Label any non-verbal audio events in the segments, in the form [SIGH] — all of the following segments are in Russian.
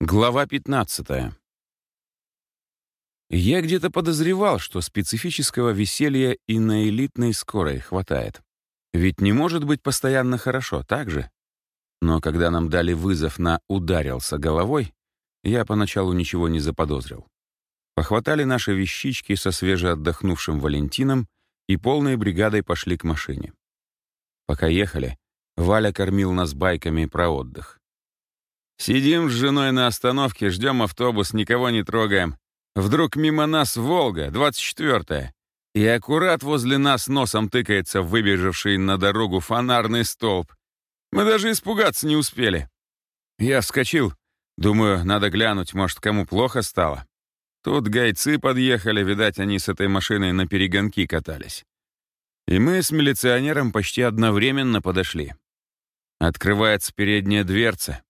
Глава 15. Я где-то подозревал, что специфического веселья и на элитной скорой хватает. Ведь не может быть постоянно хорошо, так же? Но когда нам дали вызов на «ударился головой», я поначалу ничего не заподозрил. Похватали наши вещички со свежеотдохнувшим Валентином и полной бригадой пошли к машине. Пока ехали, Валя кормил нас байками про отдых. Сидим с женой на остановке, ждем автобус, никого не трогаем. Вдруг мимо нас «Волга», 24-я. И аккурат возле нас носом тыкается выбежавший на дорогу фонарный столб. Мы даже испугаться не успели. Я вскочил. Думаю, надо глянуть, может, кому плохо стало. Тут гайцы подъехали, видать, они с этой машиной на перегонки катались. И мы с милиционером почти одновременно подошли. Открывается передняя дверца.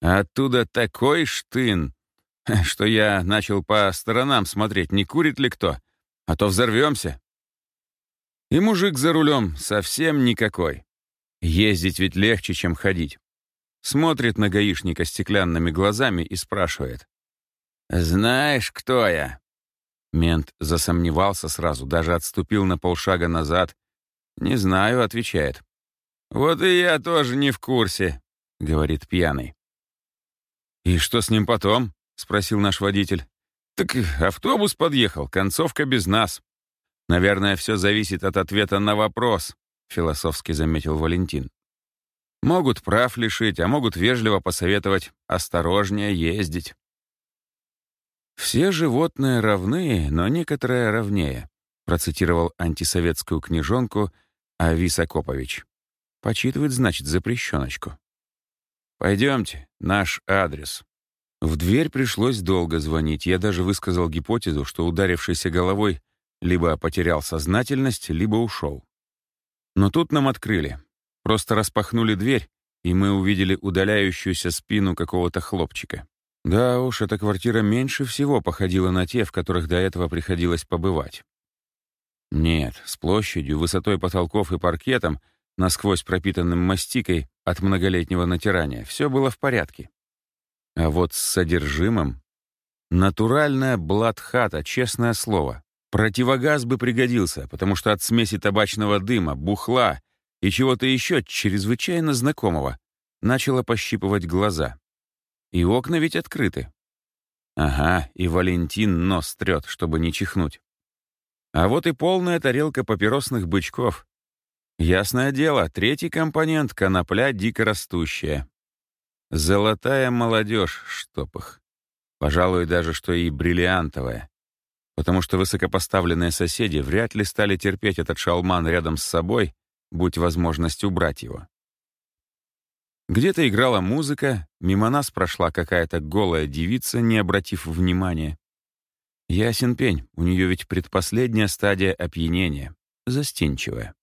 Оттуда такой штын, [LAUGHS] что я начал по сторонам смотреть, не курит ли кто, а то взорвемся. И мужик за рулем совсем никакой. Ездить ведь легче, чем ходить. Смотрит на гаишника стеклянными глазами и спрашивает. «Знаешь, кто я?» Мент засомневался сразу, даже отступил на полшага назад. «Не знаю», — отвечает. «Вот и я тоже не в курсе», — говорит пьяный. «И что с ним потом?» — спросил наш водитель. «Так автобус подъехал, концовка без нас». «Наверное, все зависит от ответа на вопрос», — философски заметил Валентин. «Могут прав лишить, а могут вежливо посоветовать осторожнее ездить». «Все животные равны, но некоторые равнее», процитировал антисоветскую книжонку Авис Акопович. Почитывает, значит, запрещеночку. «Пойдемте, наш адрес». В дверь пришлось долго звонить. Я даже высказал гипотезу, что ударившийся головой либо потерял сознательность, либо ушел. Но тут нам открыли. Просто распахнули дверь, и мы увидели удаляющуюся спину какого-то хлопчика. Да уж, эта квартира меньше всего походила на те, в которых до этого приходилось побывать. Нет, с площадью, высотой потолков и паркетом — насквозь пропитанным мастикой от многолетнего натирания, все было в порядке. А вот с содержимым... Натуральная блатхата, честное слово. Противогаз бы пригодился, потому что от смеси табачного дыма, бухла и чего-то еще чрезвычайно знакомого начало пощипывать глаза. И окна ведь открыты. Ага, и Валентин нос трет, чтобы не чихнуть. А вот и полная тарелка папиросных бычков, Ясное дело, третий компонент — конопля дикорастущая. Золотая молодежь, чтоб их. Пожалуй, даже что и бриллиантовая. Потому что высокопоставленные соседи вряд ли стали терпеть этот шалман рядом с собой, будь возможность убрать его. Где-то играла музыка, мимо нас прошла какая-то голая девица, не обратив внимания. Ясен пень, у нее ведь предпоследняя стадия опьянения, застенчивая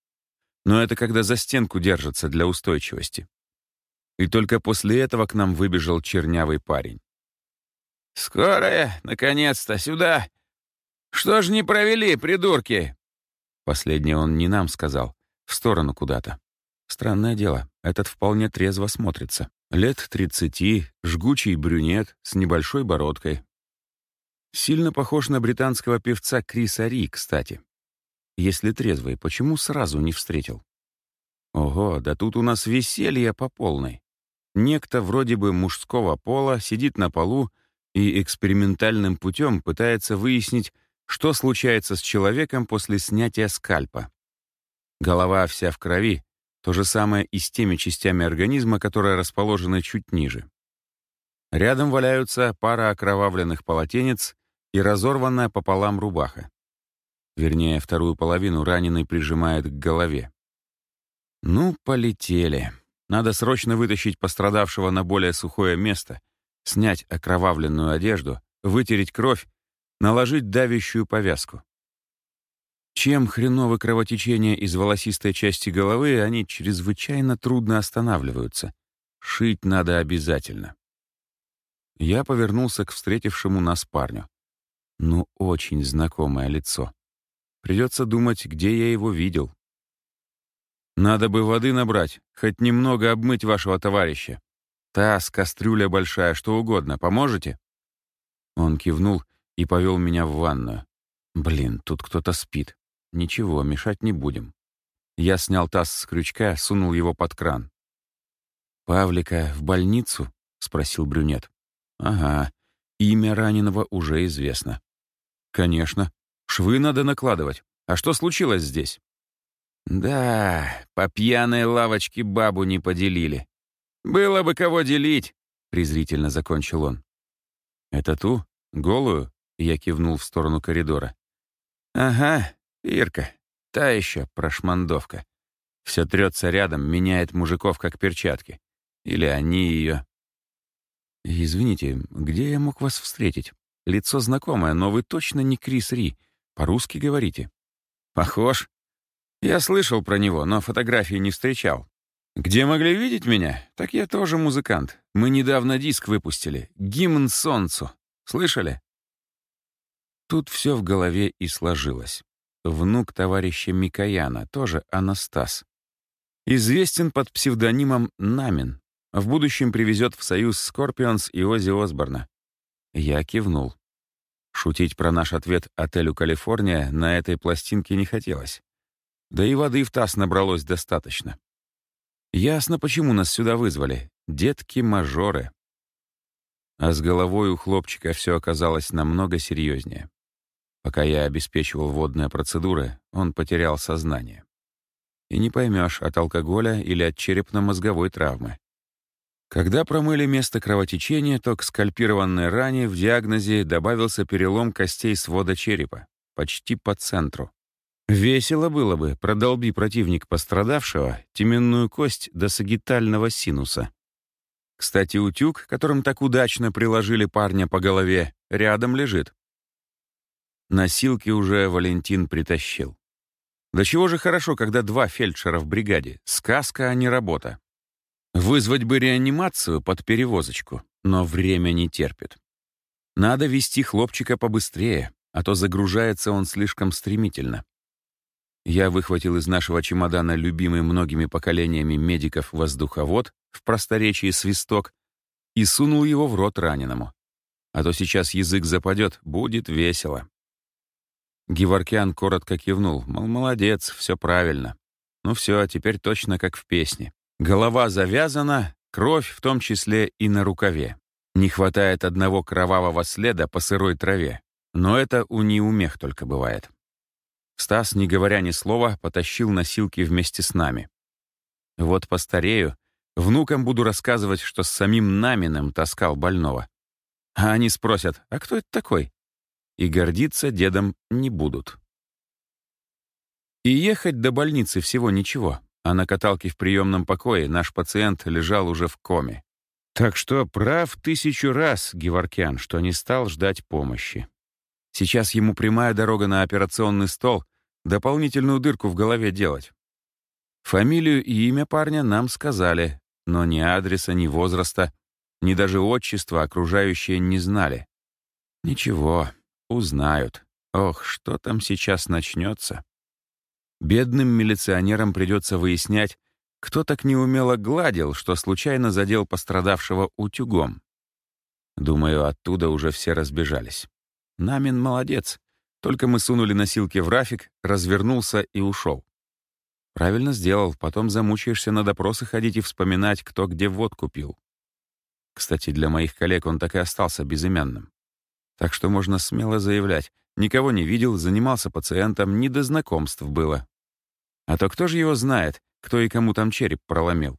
но это когда за стенку держатся для устойчивости. И только после этого к нам выбежал чернявый парень. «Скорая, наконец-то, сюда! Что ж не провели, придурки?» Последнее он не нам сказал, в сторону куда-то. Странное дело, этот вполне трезво смотрится. Лет тридцати, жгучий брюнет с небольшой бородкой. Сильно похож на британского певца Криса Ри, кстати. Если трезвый, почему сразу не встретил? Ого, да тут у нас веселье по полной. Некто вроде бы мужского пола сидит на полу и экспериментальным путем пытается выяснить, что случается с человеком после снятия скальпа. Голова вся в крови, то же самое и с теми частями организма, которые расположены чуть ниже. Рядом валяются пара окровавленных полотенец и разорванная пополам рубаха. Вернее, вторую половину раненый прижимает к голове. Ну, полетели. Надо срочно вытащить пострадавшего на более сухое место, снять окровавленную одежду, вытереть кровь, наложить давящую повязку. Чем хреновы кровотечения из волосистой части головы, они чрезвычайно трудно останавливаются. Шить надо обязательно. Я повернулся к встретившему нас парню. Ну, очень знакомое лицо. Придется думать, где я его видел. Надо бы воды набрать, хоть немного обмыть вашего товарища. Таз, кастрюля большая, что угодно. Поможете?» Он кивнул и повел меня в ванную. «Блин, тут кто-то спит. Ничего, мешать не будем». Я снял таз с крючка, сунул его под кран. «Павлика в больницу?» — спросил брюнет. «Ага, имя раненого уже известно». «Конечно. Швы надо накладывать. А что случилось здесь?» «Да, по пьяной лавочке бабу не поделили. «Было бы кого делить», — презрительно закончил он. «Это ту? Голую?» — я кивнул в сторону коридора. «Ага, Ирка, та еще прошмандовка. Все трется рядом, меняет мужиков как перчатки. Или они ее...» «Извините, где я мог вас встретить? Лицо знакомое, но вы точно не Крис Ри. По-русски говорите». «Похож. Я слышал про него, но фотографии не встречал. Где могли видеть меня? Так я тоже музыкант. Мы недавно диск выпустили. Гимн солнцу. Слышали? Тут все в голове и сложилось. Внук товарища Микояна, тоже Анастас. Известен под псевдонимом Намин. В будущем привезет в союз Скорпионс и Ози Осборна. Я кивнул. Шутить про наш ответ отелю «Калифорния» на этой пластинке не хотелось. Да и воды в таз набралось достаточно. Ясно, почему нас сюда вызвали. Детки-мажоры. А с головой у хлопчика все оказалось намного серьезнее. Пока я обеспечивал водные процедуры, он потерял сознание. И не поймешь, от алкоголя или от черепно-мозговой травмы. Когда промыли место кровотечения, то к скальпированной ране в диагнозе добавился перелом костей свода черепа, почти по центру. Весело было бы, продолби противник пострадавшего теменную кость до сагитального синуса. Кстати, утюг, которым так удачно приложили парня по голове, рядом лежит. Носилки уже Валентин притащил. Да чего же хорошо, когда два фельдшера в бригаде. Сказка, а не работа. Вызвать бы реанимацию под перевозочку, но время не терпит. Надо вести хлопчика побыстрее, а то загружается он слишком стремительно. Я выхватил из нашего чемодана любимый многими поколениями медиков воздуховод, в просторечии свисток, и сунул его в рот раненому. А то сейчас язык западет, будет весело. Геворкян коротко кивнул, мол, молодец, все правильно. Ну все, теперь точно как в песне. Голова завязана, кровь в том числе и на рукаве. Не хватает одного кровавого следа по сырой траве. Но это у неумех только бывает. Стас, не говоря ни слова, потащил носилки вместе с нами. Вот постарею, внукам буду рассказывать, что с самим Наминым таскал больного. А они спросят, а кто это такой? И гордиться дедом не будут. И ехать до больницы всего ничего, а на каталке в приемном покое наш пациент лежал уже в коме. Так что прав тысячу раз Геворкян, что не стал ждать помощи. Сейчас ему прямая дорога на операционный стол, дополнительную дырку в голове делать. Фамилию и имя парня нам сказали, но ни адреса, ни возраста, ни даже отчества окружающие не знали. Ничего, узнают. Ох, что там сейчас начнется. Бедным милиционерам придется выяснять, кто так неумело гладил, что случайно задел пострадавшего утюгом. Думаю, оттуда уже все разбежались. Намин молодец. Только мы сунули носилки в рафик, развернулся и ушел. Правильно сделал, потом замучаешься на допросы ходить и вспоминать, кто где водку пил. Кстати, для моих коллег он так и остался безымянным. Так что можно смело заявлять, никого не видел, занимался пациентом, не до знакомств было. А то кто же его знает, кто и кому там череп проломил?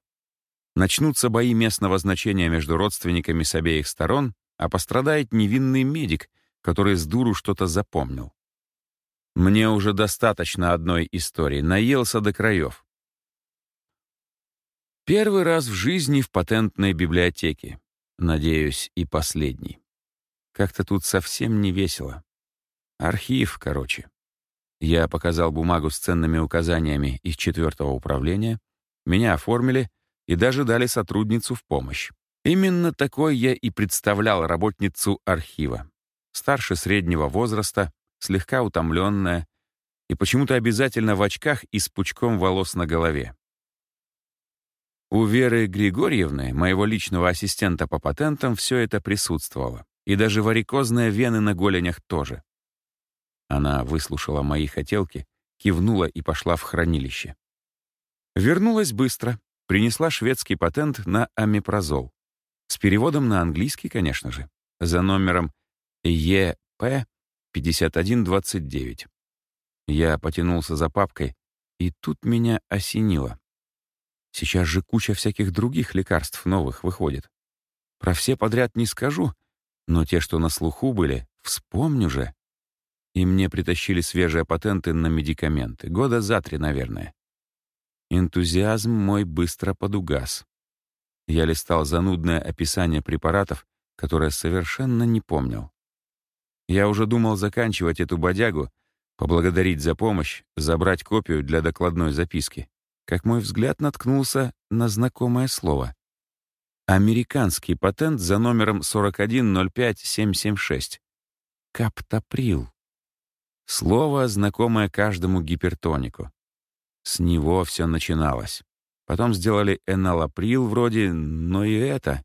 Начнутся бои местного значения между родственниками с обеих сторон, а пострадает невинный медик — который с дуру что-то запомнил. Мне уже достаточно одной истории, наелся до краев. Первый раз в жизни в патентной библиотеке. Надеюсь, и последний. Как-то тут совсем не весело. Архив, короче. Я показал бумагу с ценными указаниями из четвертого управления, меня оформили и даже дали сотрудницу в помощь. Именно такой я и представлял работницу архива старше среднего возраста, слегка утомленная и почему-то обязательно в очках и с пучком волос на голове. У Веры Григорьевны, моего личного ассистента по патентам, все это присутствовало. И даже варикозные вены на голенях тоже. Она выслушала мои хотелки, кивнула и пошла в хранилище. Вернулась быстро, принесла шведский патент на амипрозол. С переводом на английский, конечно же, за номером ЕП-5129. Я потянулся за папкой, и тут меня осенило. Сейчас же куча всяких других лекарств новых выходит. Про все подряд не скажу, но те, что на слуху были, вспомню же. И мне притащили свежие патенты на медикаменты. Года за три, наверное. Энтузиазм мой быстро подугас. Я листал занудное описание препаратов, которое совершенно не помнил. Я уже думал заканчивать эту бодягу, поблагодарить за помощь, забрать копию для докладной записки как мой взгляд наткнулся на знакомое слово. Американский патент за номером 4105776. Каптоприл. Слово, знакомое каждому гипертонику. С него все начиналось. Потом сделали эналаприл вроде, но и это.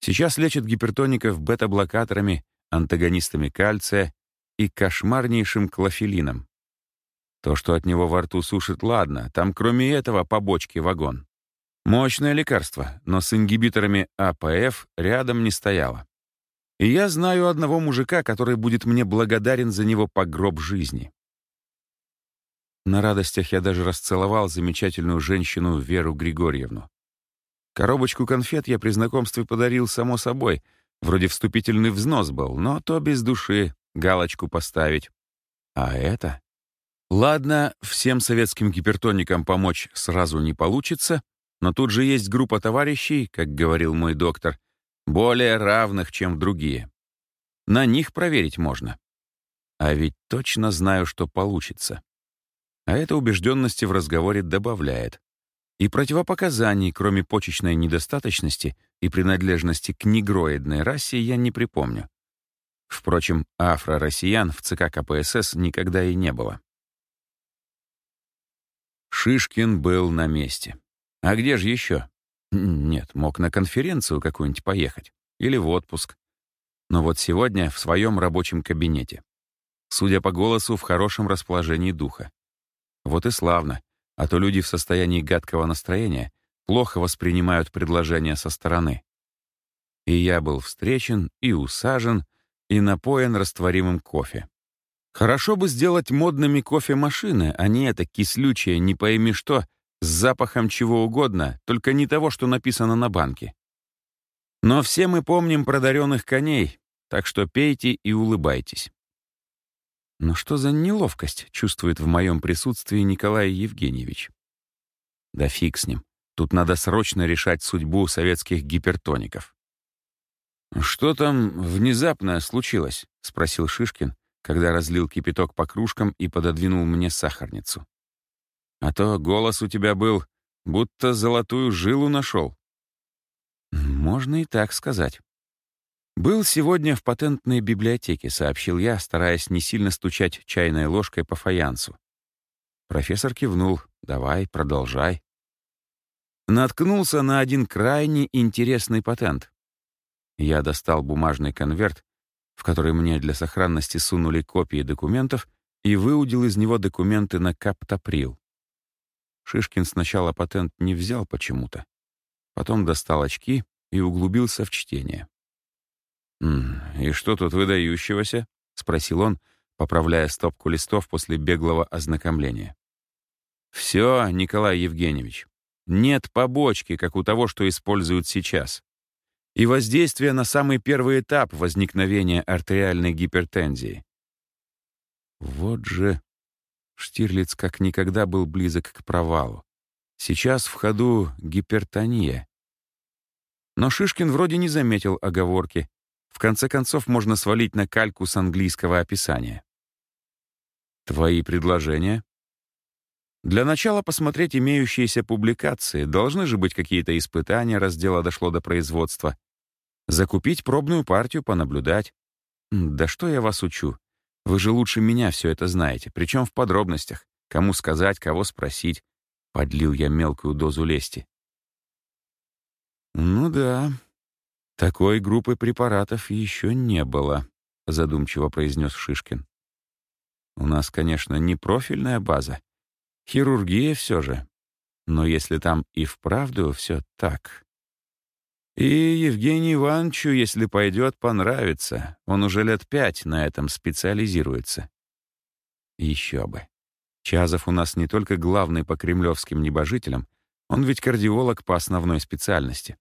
Сейчас лечат гипертоников бета-блокаторами, антагонистами кальция и кошмарнейшим клофелином. То, что от него во рту сушит, ладно, там кроме этого побочки вагон. Мощное лекарство, но с ингибиторами АПФ рядом не стояло. И я знаю одного мужика, который будет мне благодарен за него по гроб жизни. На радостях я даже расцеловал замечательную женщину Веру Григорьевну. Коробочку конфет я при знакомстве подарил, само собой. Вроде вступительный взнос был, но то без души, галочку поставить. А это? Ладно, всем советским гипертоникам помочь сразу не получится, но тут же есть группа товарищей, как говорил мой доктор, более равных, чем другие. На них проверить можно. А ведь точно знаю, что получится. А это убежденности в разговоре добавляет. И противопоказаний, кроме почечной недостаточности и принадлежности к негроидной расе, я не припомню. Впрочем, афро-россиян в ЦК КПСС никогда и не было. Шишкин был на месте. А где же еще? Нет, мог на конференцию какую-нибудь поехать. Или в отпуск. Но вот сегодня в своем рабочем кабинете. Судя по голосу, в хорошем расположении духа. Вот и славно. А то люди в состоянии гадкого настроения плохо воспринимают предложения со стороны. И я был встречен и усажен, и напоен растворимым кофе. Хорошо бы сделать модными кофемашины, а не это кислючее, не пойми что, с запахом чего угодно, только не того, что написано на банке. Но все мы помним продаренных коней, так что пейте и улыбайтесь. Но что за неловкость чувствует в моем присутствии Николай Евгеньевич? Да фиг с ним. Тут надо срочно решать судьбу советских гипертоников. «Что там внезапно случилось?» — спросил Шишкин, когда разлил кипяток по кружкам и пододвинул мне сахарницу. «А то голос у тебя был, будто золотую жилу нашел». «Можно и так сказать». «Был сегодня в патентной библиотеке», — сообщил я, стараясь не сильно стучать чайной ложкой по фаянсу. Профессор кивнул. «Давай, продолжай». Наткнулся на один крайне интересный патент. Я достал бумажный конверт в который мне для сохранности сунули копии документов и выудил из него документы на Каптоприл. Шишкин сначала патент не взял почему-то. Потом достал очки и углубился в чтение. «И что тут выдающегося?» — спросил он, поправляя стопку листов после беглого ознакомления. «Все, Николай Евгеньевич. Нет побочки, как у того, что используют сейчас и воздействие на самый первый этап возникновения артериальной гипертензии. Вот же Штирлиц как никогда был близок к провалу. Сейчас в ходу гипертония. Но Шишкин вроде не заметил оговорки. В конце концов, можно свалить на кальку с английского описания. Твои предложения? Для начала посмотреть имеющиеся публикации. Должны же быть какие-то испытания, раз дело дошло до производства. Закупить пробную партию, понаблюдать. Да что я вас учу? Вы же лучше меня все это знаете, причем в подробностях. Кому сказать, кого спросить. Подлил я мелкую дозу лести. «Ну да, такой группы препаратов еще не было», — задумчиво произнес Шишкин. «У нас, конечно, не профильная база. Хирургия все же. Но если там и вправду все так...» И Евгению Ивановичу, если пойдет, понравится. Он уже лет пять на этом специализируется. Еще бы. Чазов у нас не только главный по кремлевским небожителям, он ведь кардиолог по основной специальности.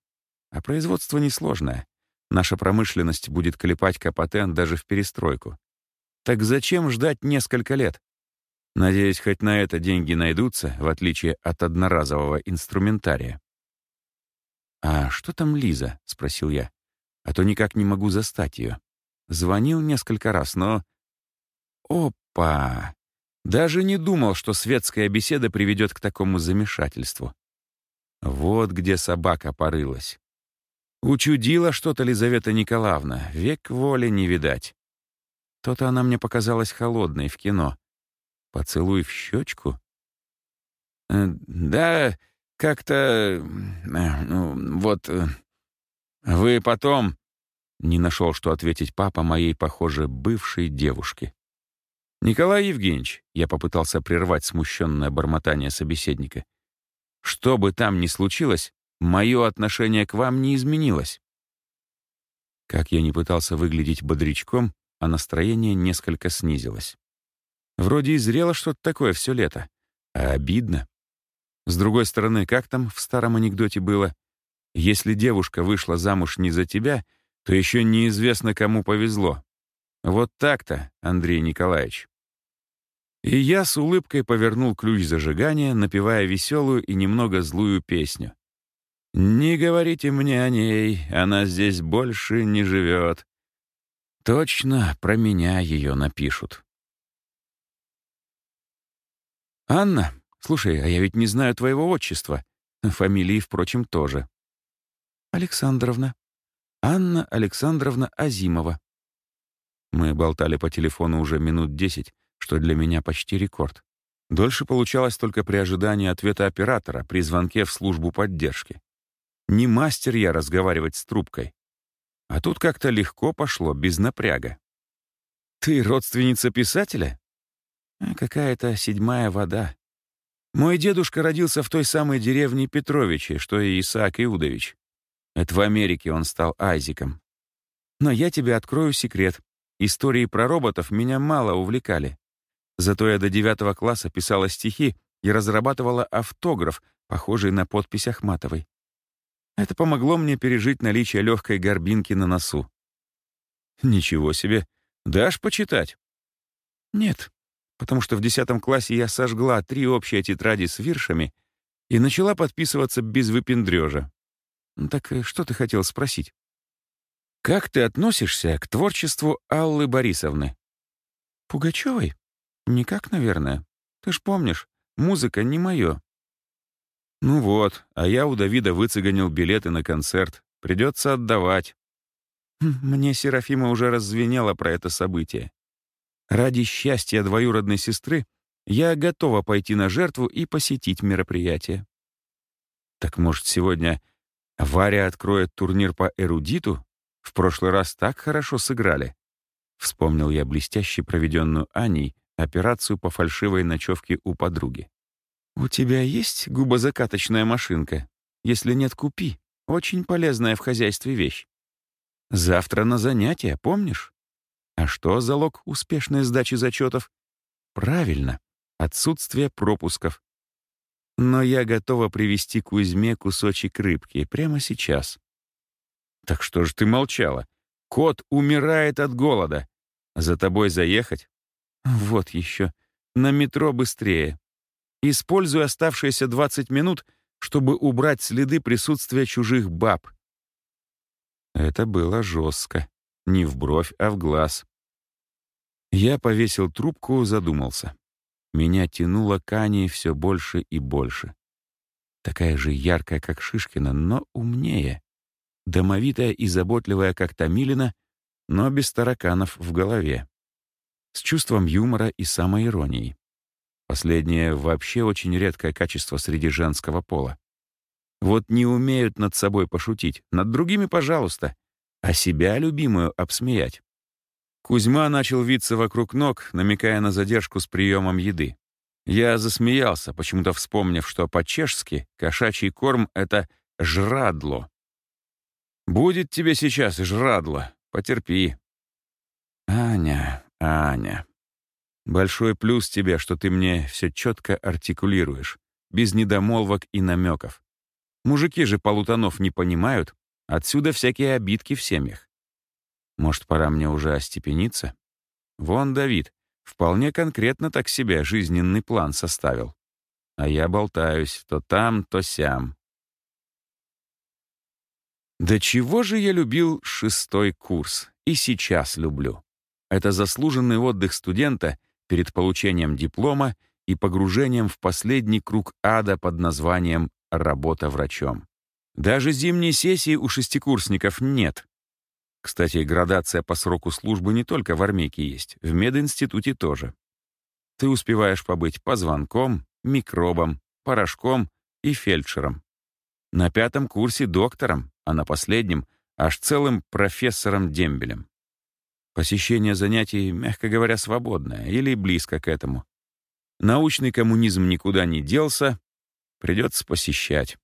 А производство несложное. Наша промышленность будет клепать капотен даже в перестройку. Так зачем ждать несколько лет? Надеюсь, хоть на это деньги найдутся, в отличие от одноразового инструментария. «А что там Лиза?» — спросил я. «А то никак не могу застать ее. Звонил несколько раз, но...» «Опа! Даже не думал, что светская беседа приведет к такому замешательству. Вот где собака порылась. Учудила что-то Лизавета Николаевна, век воли не видать. То-то она мне показалась холодной в кино. Поцелуй в щечку? Э, «Да, как-то... Э, ну, вот... Э, вы потом...» Не нашел, что ответить папа моей, похоже, бывшей девушке. «Николай Евгеньевич», — я попытался прервать смущенное бормотание собеседника, «что бы там ни случилось, мое отношение к вам не изменилось». Как я не пытался выглядеть бодрячком, а настроение несколько снизилось. Вроде и зрело что-то такое все лето, а обидно. С другой стороны, как там в старом анекдоте было? Если девушка вышла замуж не за тебя, то еще неизвестно, кому повезло. Вот так-то, Андрей Николаевич. И я с улыбкой повернул ключ зажигания, напевая веселую и немного злую песню. «Не говорите мне о ней, она здесь больше не живет». Точно про меня ее напишут. «Анна, Слушай, а я ведь не знаю твоего отчества. [LAUGHS] Фамилии, впрочем, тоже. Александровна. Анна Александровна Азимова. Мы болтали по телефону уже минут десять, что для меня почти рекорд. Дольше получалось только при ожидании ответа оператора при звонке в службу поддержки. Не мастер я разговаривать с трубкой. А тут как-то легко пошло, без напряга. «Ты родственница писателя?» «А «Какая-то седьмая вода. Мой дедушка родился в той самой деревне Петровичи, что и Исаак Иудович. Это в Америке он стал Айзиком. Но я тебе открою секрет. Истории про роботов меня мало увлекали. Зато я до девятого класса писала стихи и разрабатывала автограф, похожий на подпись Ахматовой. Это помогло мне пережить наличие легкой горбинки на носу. Ничего себе. Дашь почитать? Нет, потому что в 10 классе я сожгла три общие тетради с виршами и начала подписываться без выпендрежа. Так э, что ты хотел спросить? Как ты относишься к творчеству Аллы Борисовны? Пугачевой? Никак, наверное. Ты ж помнишь, музыка не мое. Ну вот, а я у Давида выцеганил билеты на концерт. Придется отдавать. Хм, мне Серафима уже раззвенела про это событие. Ради счастья двоюродной сестры я готова пойти на жертву и посетить мероприятие. Так может, сегодня Варя откроет турнир по эрудиту? В прошлый раз так хорошо сыграли. Вспомнил я блестяще проведенную Аней операцию по фальшивой ночевке у подруги. «У тебя есть губозакаточная машинка? Если нет, купи. Очень полезная в хозяйстве вещь. Завтра на занятия, помнишь?» А что залог успешной сдачи зачетов? Правильно, отсутствие пропусков. Но я готова привезти Кузьме кусочек рыбки прямо сейчас. Так что же ты молчала? Кот умирает от голода. За тобой заехать? Вот еще. На метро быстрее. Используй оставшиеся 20 минут, чтобы убрать следы присутствия чужих баб. Это было жестко. Не в бровь, а в глаз. Я повесил трубку, задумался. Меня тянуло к Ане все больше и больше. Такая же яркая, как Шишкина, но умнее. Домовитая и заботливая, как Томилина, но без тараканов в голове. С чувством юмора и самоиронией. Последнее вообще очень редкое качество среди женского пола. Вот не умеют над собой пошутить, над другими — пожалуйста, а себя, любимую, обсмеять. Кузьма начал виться вокруг ног, намекая на задержку с приемом еды. Я засмеялся, почему-то вспомнив, что по-чешски кошачий корм — это «жрадло». «Будет тебе сейчас жрадло, потерпи». «Аня, Аня, большой плюс тебе, что ты мне все четко артикулируешь, без недомолвок и намеков. Мужики же полутонов не понимают, отсюда всякие обидки в семьях. Может, пора мне уже остепениться? Вон Давид, вполне конкретно так себе жизненный план составил. А я болтаюсь то там, то сям. Да чего же я любил шестой курс, и сейчас люблю. Это заслуженный отдых студента перед получением диплома и погружением в последний круг ада под названием «работа врачом». Даже зимней сессии у шестикурсников нет. Кстати, градация по сроку службы не только в армейке есть, в мединституте тоже. Ты успеваешь побыть позвонком, микробом, порошком и фельдшером. На пятом курсе доктором, а на последнем — аж целым профессором-дембелем. Посещение занятий, мягко говоря, свободное или близко к этому. Научный коммунизм никуда не делся, придется посещать.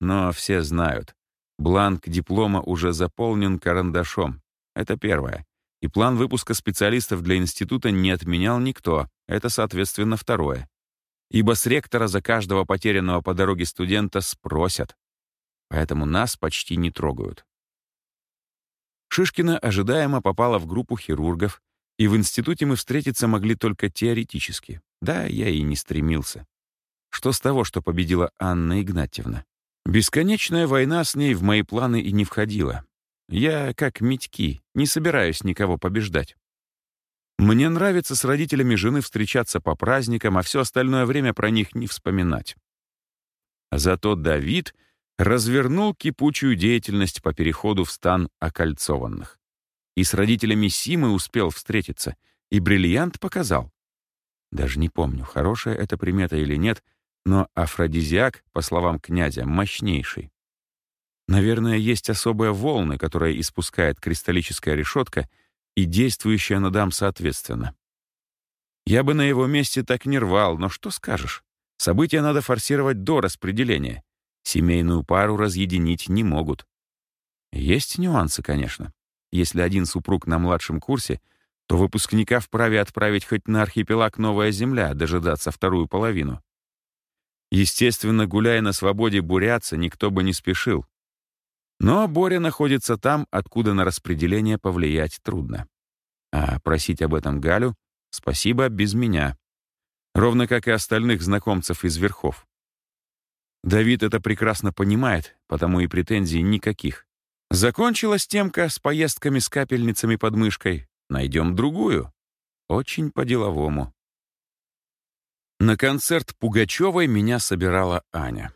Но все знают, бланк диплома уже заполнен карандашом. Это первое. И план выпуска специалистов для института не отменял никто. Это, соответственно, второе. Ибо с ректора за каждого потерянного по дороге студента спросят. Поэтому нас почти не трогают. Шишкина ожидаемо попала в группу хирургов, и в институте мы встретиться могли только теоретически. Да, я и не стремился. Что с того, что победила Анна Игнатьевна? Бесконечная война с ней в мои планы и не входила. Я, как Митьки, не собираюсь никого побеждать. Мне нравится с родителями жены встречаться по праздникам, а все остальное время про них не вспоминать. Зато Давид развернул кипучую деятельность по переходу в стан окольцованных. И с родителями Симы успел встретиться, и бриллиант показал. Даже не помню, хорошая это примета или нет — но афродизиак, по словам князя, мощнейший. Наверное, есть особые волны, которые испускает кристаллическая решетка и действующая на дам соответственно. Я бы на его месте так не рвал, но что скажешь? События надо форсировать до распределения. Семейную пару разъединить не могут. Есть нюансы, конечно. Если один супруг на младшем курсе, то выпускника вправе отправить хоть на архипелаг Новая Земля, дожидаться вторую половину. Естественно, гуляя на свободе буряться, никто бы не спешил. Но Боря находится там, откуда на распределение повлиять трудно. А просить об этом Галю — спасибо без меня. Ровно как и остальных знакомцев из верхов. Давид это прекрасно понимает, потому и претензий никаких. Закончилась темка с поездками с капельницами под мышкой. Найдем другую. Очень по-деловому. На концерт Пугачевой меня собирала Аня.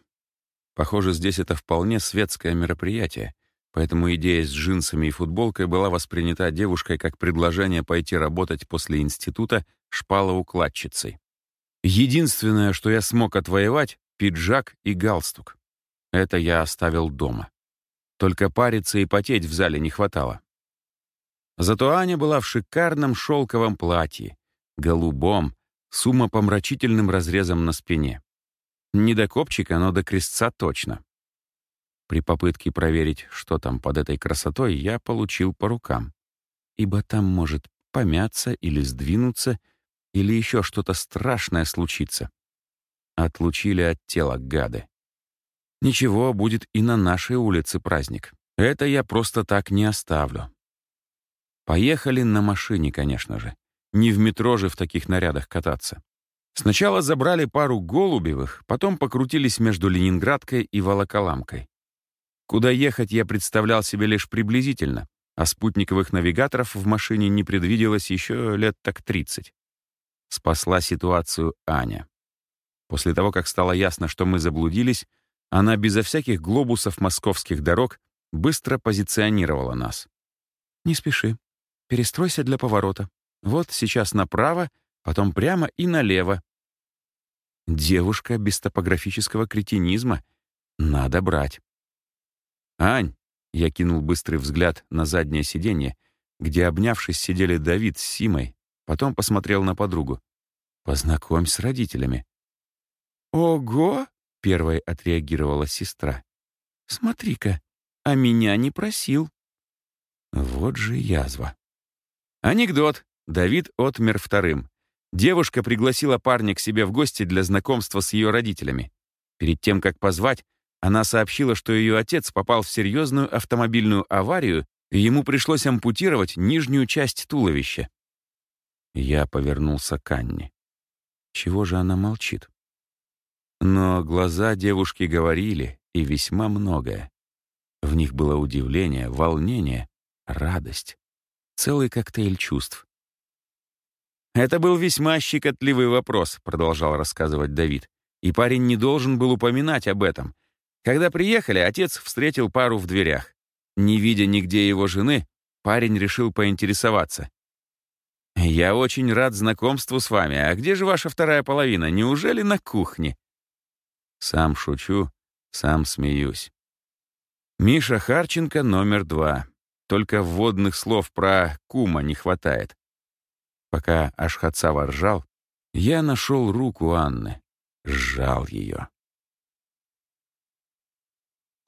Похоже, здесь это вполне светское мероприятие, поэтому идея с джинсами и футболкой была воспринята девушкой как предложение пойти работать после института шпалоукладчицей. Единственное, что я смог отвоевать — пиджак и галстук. Это я оставил дома. Только париться и потеть в зале не хватало. Зато Аня была в шикарном шелковом платье, голубом, с умопомрачительным разрезом на спине. Не до копчика, но до крестца точно. При попытке проверить, что там под этой красотой, я получил по рукам. Ибо там может помяться или сдвинуться, или еще что-то страшное случиться. Отлучили от тела гады. Ничего, будет и на нашей улице праздник. Это я просто так не оставлю. Поехали на машине, конечно же. Не в метро же в таких нарядах кататься. Сначала забрали пару Голубевых, потом покрутились между Ленинградкой и Волоколамкой. Куда ехать я представлял себе лишь приблизительно, а спутниковых навигаторов в машине не предвиделось еще лет так 30. Спасла ситуацию Аня. После того, как стало ясно, что мы заблудились, она безо всяких глобусов московских дорог быстро позиционировала нас. «Не спеши. Перестройся для поворота. Вот сейчас направо, потом прямо и налево. Девушка без топографического кретинизма, Надо брать. «Ань!» — я кинул быстрый взгляд на заднее сиденье, где, обнявшись, сидели Давид с Симой, потом посмотрел на подругу. «Познакомь с родителями». «Ого!» — первой отреагировала сестра. «Смотри-ка, а меня не просил». Вот же язва. Анекдот. Давид отмер вторым. Девушка пригласила парня к себе в гости для знакомства с ее родителями. Перед тем, как позвать, она сообщила, что ее отец попал в серьезную автомобильную аварию, и ему пришлось ампутировать нижнюю часть туловища. Я повернулся к Анне. Чего же она молчит? Но глаза девушки говорили, и весьма многое. В них было удивление, волнение, радость. Целый коктейль чувств. «Это был весьма щекотливый вопрос», — продолжал рассказывать Давид. «И парень не должен был упоминать об этом. Когда приехали, отец встретил пару в дверях. Не видя нигде его жены, парень решил поинтересоваться. «Я очень рад знакомству с вами. А где же ваша вторая половина? Неужели на кухне?» Сам шучу, сам смеюсь. Миша Харченко номер два. Только вводных слов про кума не хватает. Пока Ашхатсава ржал, я нашел руку Анны, сжал ее.